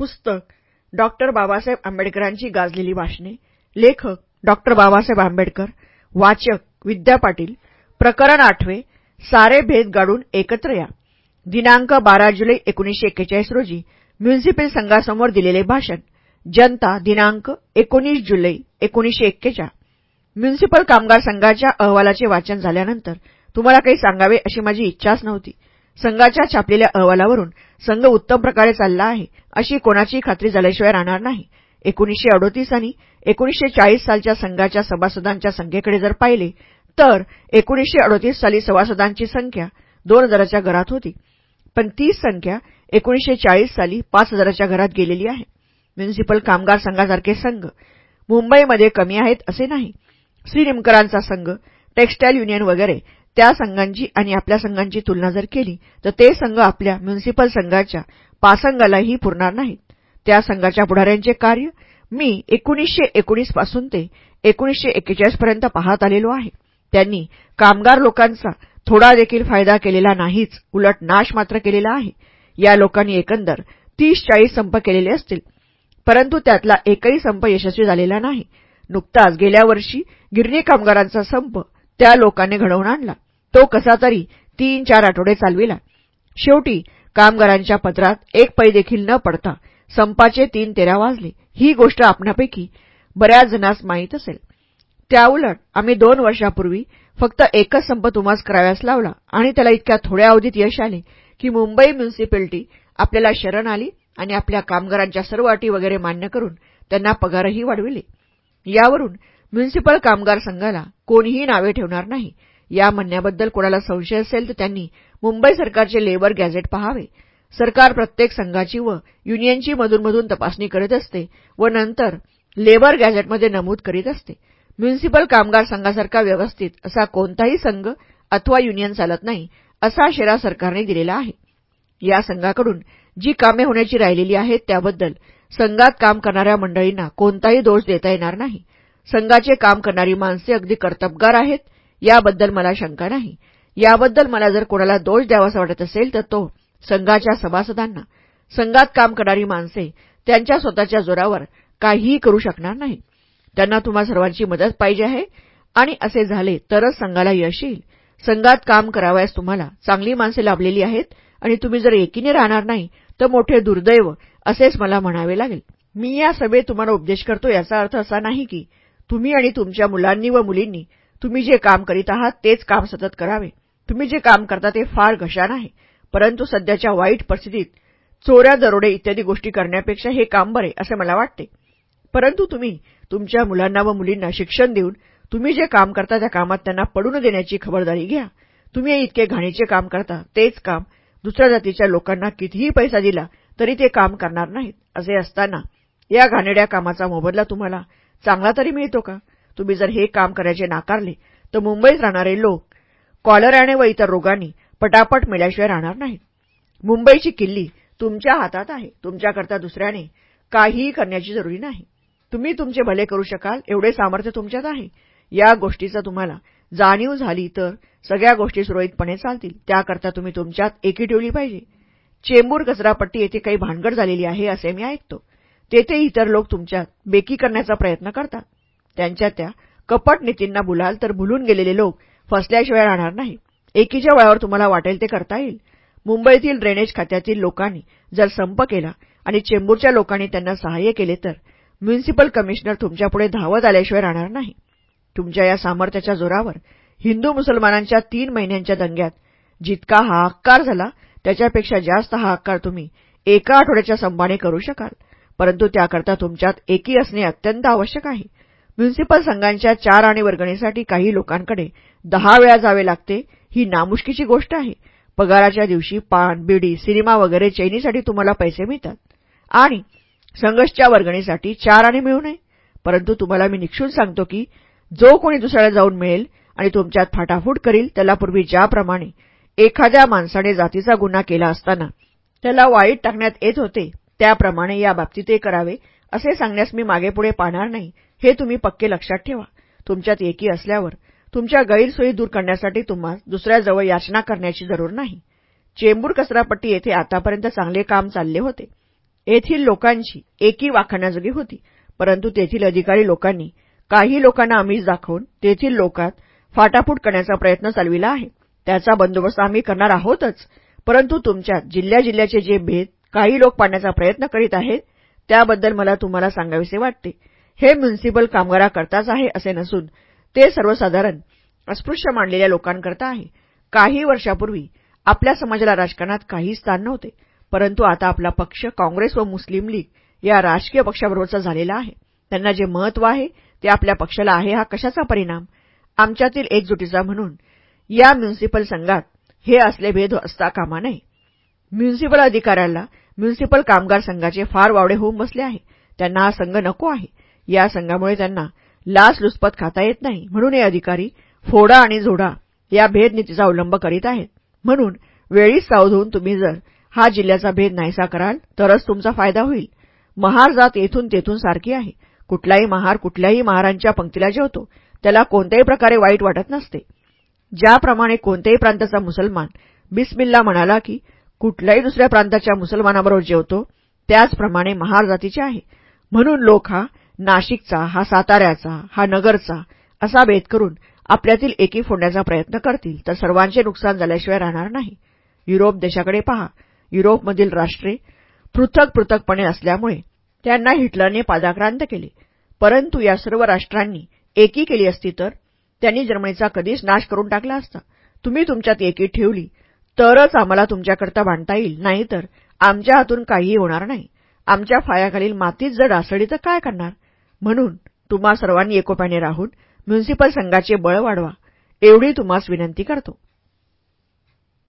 पुस्तक. डॉक्टर बाबासाहेब आंबेडकरांची गाजलेली भाषणे लेखक डॉक्टर बाबासाहेब आंबेडकर. वाचक विद्या पाटील. प्रकरण आठवे सारे भेद गाडून एकत्र या. दिनांक बारा जुलै एकोणीसशे एक्केचाळीस रोजी म्युनिसिपल संघासमोर दिलेले भाषण. जनता दिनांक एकोणीस जुलै एकोणीसशे एक्केचाळ म्युन्सिपल कामगार संघाच्या अहवालाचे वाचन झाल्यानंतर तुम्हाला काही सांगावे अशी माझी इच्छाच नव्हती. संघाच्या छापलेल्या अहवालावरून संघ उत्तम प्रकारे चालला आहे अशी कोणाची खात्री झाल्याशिवाय राहणार नाही. एकोणीसशे अडोतीस आणि एकोणीसशे चाळीस सालच्या संघाच्या सभासदांच्या संख्येकडे जर पाहिले तर एकोणीसशे अडोतीस साली सभासदांची संख्या दोन हजाराच्या घरात होती. पण तीच संख्या एकोणीसशे चाळीस साली पाच हजाराच्या घरात गेलेली आहे. म्युनिसिपल कामगार संघासारखे संघ मुंबईमध्ये कमी आहेत असे नाही. श्रीनिमकरांचा संघ टेक्स्टाईल युनियन वगैरे त्या संघांची आणि आपल्या संघांची तुलना जर केली तर ते संघ आपल्या म्युनिसिपल संघाच्या पासंगालाही पुरणार नाहीत. त्या संघाच्या पुढाऱ्यांचे कार्य मी एकोणीसशे एकोणीसपासून ते एकोणीसशे एक्केचाळीस पर्यंत पाहत आलेलो आहे. त्यांनी कामगार लोकांचा थोडा देखील फायदा केलेला नाहीच उलट नाश मात्र केलेला आहे. या लोकांनी एकंदर तीस चाळीस संप केलेले असतील परंतु त्यातला एकही संप यशस्वी झालेला नाही. नुकताच गेल्या वर्षी गिरणी कामगारांचा संप त्या लोकांनी घडवून आणला. तो कसा तरी तीन चार आठवडे चालविला. शेवटी कामगारांच्या पत्रात एक पै देखील न पडता संपाचे तीन तेरा वाजले. ही गोष्ट आपणापैकी बऱ्याच जणांस माहीत असेल. त्याउलट आम्ही दोन वर्षापूर्वी फक्त एकच संप तुम्हास कराव्यास लावला आणि त्याला इतक्या थोड्या अवधीत यश आले की मुंबई म्युन्सिपॅलिटी आपल्याला शरण आली आणि आपल्या कामगारांच्या सर्व अटी वगैरे मान्य करून त्यांना पगारही वाढविले. यावरून म्युनिसिपल कामगार संघाला कोणीही नावे ठेवणार नाही. या म्हणण्याबद्दल कोणाला संशय असेल तर त्यांनी मुंबई सरकारचे लेबर गॅझेट पहावे. सरकार प्रत्येक संघाची व युनियनची मधूनमधून तपासणी करीत असते व नंतर लेबर गॅझेटमध्ये नमूद करीत असते. म्युनिसिपल कामगार संघासारखा व्यवस्थित असा कोणताही संघ अथवा युनियन चालत नाही असा शेरा सरकारने दिलेला आहे. या संघाकडून जी कामे होण्याची राहिलेली आहेत त्याबद्दल संघात काम करणाऱ्या मंडळींना कोणताही दोष देता येणार नाही. संघाचे काम करणारी माणसे अगदी कर्तबगार आहेत. याबद्दल मला शंका नाही. याबद्दल मला जर कोणाला दोष द्यावासा वाटत असेल तर तो संघाच्या सभासदांना. संघात काम करणारी माणसे त्यांच्या स्वतःच्या जोरावर काहीही करू शकणार नाही. त्यांना तुम्हा सर्वांची मदत पाहिजे आहे. आणि असे झाले तरच संघाला यश येईल. संघात काम करावयास तुम्हाला चांगली माणसे लाभलेली आहेत. आणि तुम्ही जर एकीने राहणार नाही तर मोठे दुर्दैव असेच मला म्हणावे लागेल. मी या सभेत तुम्हाला उपदेश करतो याचा अर्थ असा नाही की तुम्ही आणि तुमच्या मुलांनी व मुलींनी तुम्ही जे काम करीत आहात तेच काम सतत करावे. तुम्ही जे काम करता ते फार घशान आहे. परंतु सध्याच्या वाईट परिस्थितीत चोऱ्या दरोडे इत्यादी गोष्टी करण्यापेक्षा हे काम बरे असे मला वाटते. परंतु तुम्ही तुमच्या मुलांना व मुलींना शिक्षण देऊन तुम्ही जे काम करता त्या कामात त्यांना पडून देण्याची खबरदारी घ्या. तुम्ही इतके घाणीचे काम करता तेच काम दुसऱ्या जातीच्या लोकांना कितीही पैसा दिला तरी ते काम करणार नाहीत असे असताना या घाणेड्या कामाचा मोबदला तुम्हाला चांगला तरी मिळतो का? तुम्ही जर हे काम करायचे नाकारले तर मुंबईत राहणारे लोक कॉलराने व इतर रोगांनी पटापट मेल्याशिवाय राहणार नाहीत. मुंबईची किल्ली तुमच्या हातात आहे. तुमच्याकरता दुसऱ्याने काहीही करण्याची जरुरी नाही. तुम्ही तुमचे भले करू शकाल एवढे सामर्थ्य तुमच्यात आहे. या गोष्टीचा तुम्हाला जाणीव झाली तर सगळ्या गोष्टी सुरळीतपणे चालतील. त्याकरता तुम्ही तुमच्यात एकी ठेवली पाहिजे. चेंबूर कचरापट्टी येथे काही भानगड झालेली आहे असे मी ऐकतो. तेथे इतर लोक तुमच्यात बेकी करण्याचा प्रयत्न करतात. त्यांच्या त्या कपट नीतींना बुलाल तर भुलून गेलेले लोक फसल्याशिवाय राहणार नाही. एकीच्या वयावर तुम्हाला वाटेल ते करता येईल. मुंबईतील ड्रेनेज खात्यातील लोकांनी जर संप केला आणि चेंबूरच्या लोकांनी त्यांना सहाय्य केले तर म्युनिसिपल कमिशनर तुमच्यापुढे धावत आल्याशिवाय राहणार नाही. तुमच्या या सामर्थ्याच्या जोरावर हिंदू मुसलमानांच्या तीन महिन्यांच्या दंग्यात जितका हाहाकार झाला त्याच्यापेक्षा जास्त हाहाकार तुम्ही एका आठवड्याच्या संपाने करू शकाल. परंतु त्याकरता तुमच्यात एकी असणे अत्यंत आवश्यक आहे. म्युनिसिपल संघांच्या चार आणि वर्गणीसाठी काही लोकांकडे दहा वेळा जावे लागते ही नामुष्कीची गोष्ट आहे. पगाराच्या दिवशी पान बिडी सिनेमा वगैरे चैनीसाठी तुम्हाला पैसे मिळतात. आणि संघर्षच्या वर्गणीसाठी चार आणि मिळू नये. परंतु तुम्हाला मी निक्षून सांगतो की जो कोणी दुसऱ्याला जाऊन मिळेल आणि तुमच्यात फाटाफूट करील त्याला पूर्वी ज्याप्रमाणे एखाद्या माणसाने जातीचा गुन्हा केला असताना त्याला वाईट टाकण्यात येत होते त्याप्रमाणे या बाबतीतही करावे. असे सांगण्यास मी मागेपुढे पाहणार नाही. हे तुम्ही पक्के लक्षात ठेवा. तुमच्यात एकी असल्यावर तुमच्या गैरसोयी दूर करण्यासाठी तुम्हाला दुसऱ्याजवळ याचना करण्याची जरूर नाही. चेंबूर कचरापट्टी येथे आतापर्यंत चांगले काम चालले होते. येथील लोकांची एकी वाखाण्याजोगी होती परंतु तेथील अधिकारी लोकांनी काही लोकांना आमिष दाखवून तेथील लोकात फाटाफूट करण्याचा प्रयत्न चालविला आहे. त्याचा बंदोबस्त आम्ही करणार आहोतच परंतु तुमच्यात जिल्ह्या जिल्ह्याचे जे भेद काही लोक पाडण्याचा प्रयत्न करीत आहेत त्याबद्दल मला तुम्हाला सांगावेसे वाटते. हे म्युन्सिपल कामगाराकरताच आहे असे नसून ते सर्वसाधारण अस्पृश्य मांडलेल्या लोकांकरता आहे. काही वर्षापूर्वी आपल्या समाजाला राजकारणात काही स्थान नव्हते परंतु आता आपला पक्ष काँग्रेस व मुस्लिम लीग या राजकीय पक्षाबरोबरचा झालेला आहे. त्यांना जे महत्त्व आहे ते आपल्या पक्षाला आहे हा कशाचा परिणाम? आमच्यातील एकजुटीचा म्हणून या म्युन्सिपल संघात हे असले भेद असता कामा नये. म्युन्सिपल अधिकाऱ्याला म्युन्सिपल कामगार संघाचे फार वावडे होऊन बसले आहे. त्यांना हा संघ नको आहे. या संघामुळे त्यांना लाचलुचपत खाता येत नाही. म्हणून हे अधिकारी फोडा आणि झोडा या भेदनीतीचा अवलंब करीत आहेत. म्हणून वेळीच सावध होऊन तुम्ही जर हा जिल्ह्याचा भेद नाहीसा कराल तरच तुमचा फायदा होईल. महार जात येथून तेथून सारखी आहे. कुठलाही महार कुठल्याही महारांच्या पंक्तीला जेवतो. त्याला कोणत्याही प्रकारे वाईट वाटत नसते. ज्याप्रमाणे कोणत्याही प्रांताचा मुसलमान बिस्मिल्ला म्हणाला की कुठल्याही दुसऱ्या प्रांताच्या मुसलमानाबरोबर जेवतो त्याचप्रमाणे महार जातीचे आहे. म्हणून लोक हा नाशिकचा हा साताऱ्याचा हा नगरचा असा भेद करून आपल्यातील एकी फोडण्याचा प्रयत्न करतील. तर सर्वांचे नुकसान झाल्याशिवाय राहणार नाही. युरोप देशाकडे पहा. युरोपमधील राष्ट्रे पृथक पृथकपणे असल्यामुळे त्यांना हिटलरने पादाक्रांत केले. परंतु या सर्व राष्ट्रांनी एकी केली असती तर त्यांनी जर्मनीचा कधीच नाश करून टाकला असता. तुम्ही तुमच्यात एकी ठेवली तरच आम्हाला तुमच्याकरता बांधता येईल. नाहीतर आमच्या हातून काहीही होणार नाही. आमच्या फायाखालील मातीत जर ढासळली तर काय करणार? म्हणून तुम्हा सर्वांनी एकोप्याने राहून म्युन्सिपल संघाचे बळ वाढवा. एवढी तुम्हास विनंती करतो.